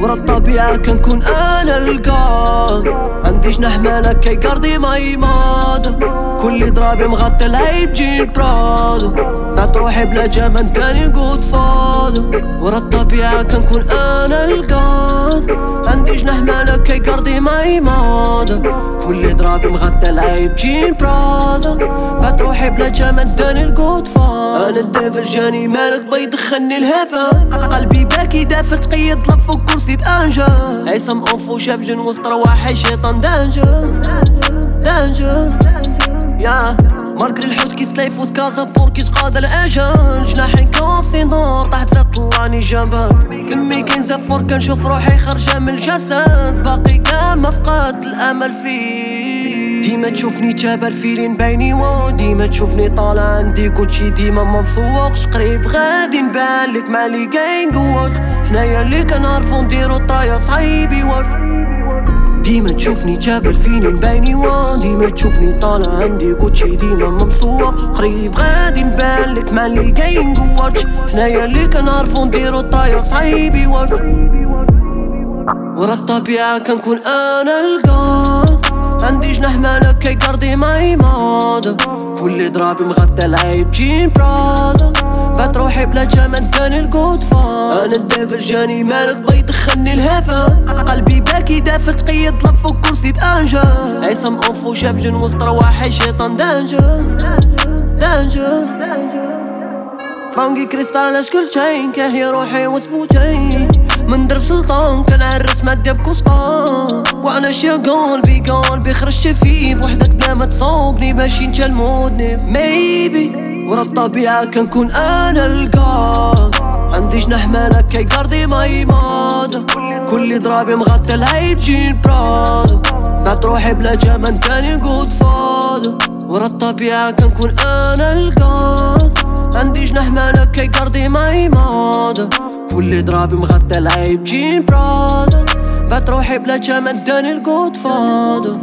ورا الطبيعة كنكون أنا القاد. عندي جناح مالك كي قرضي ماي ماد كل ضرابي مغطي العيب جيل برادو بعد روحي بلا جمال تاني جود فادو ورا الطبيعة كنكون أنا القاد. عندي جناح مالك كي قرضي ماي ماد كل ضرابي مغطي العيب جيل برادو بعد روحي بلا جمال تاني الجود فادو أنا الدافر جاني مالك بيض خني الهفا قلبي باكي دافر تقيد لف كرسي أنجا. هيثم اوفو شاف جن وسط رواحي شيطان دانجا. دانجا. يا ماركر الحوت كي سلايف وسكازا بور كي تقاد الاجل جناحي كوسي نور تحت طلعني جنبه دمي كنزفر كنشوف روحي خارجة من الجسد. باقي كاع فقدت الأمل فيه. ديما تشوفني تابر فيلين بيني ديما تشوفني طالع عندي كوتشي ديما ما قريب غادي نبان مالي كاين قواش حنايا اللي كنعرفو نديرو طرايا صعيبي واش؟ ديما تشوفني جابر فيني مبيني وان ديما تشوفني طالع عندي كوتشي ديما ممسوق قريب غادي نبان مالي كاين قواش حنايا اللي كنعرفو نديرو طرايا صعيبي واش؟ ورا الطبيعة كنكون أنا القاد عندي جناح مالك كي قرضي ماي ماد كل ضرابي مغطى العيب جين برادا بات روحي بلا جمال تاني الجود فان أنا الدافر جاني مالك بيدخلني الهفا قلبي باكي دافر تقيد لب فوق كرسي انجا عيسم اوفو شاب جن وسط رواحي شيطان دانجا دانجا فانقي كريستال اشكال شين كهي روحي وسبوتين من درب سلطان كنعرس مادة بكسطان وأنا شي قلبي قلبي خرجت فيه بوحدك بلا ما تصوبني باش ينجلمودني ميبي ورا الطبيعة كنكون أنا القاد عندي جناح مالك كي قرضي ماي ماد كل ضرابي مغطي العيب جين برادو بعد روحي بلا جمال تاني جود فادو ورا الطبيعة كنكون أنا القاد عندي جناح مالك كي قرضي ماي ماد كل ضرابي مغطى العيب جين برادو بات روحي بلا جمال تاني الجود فادو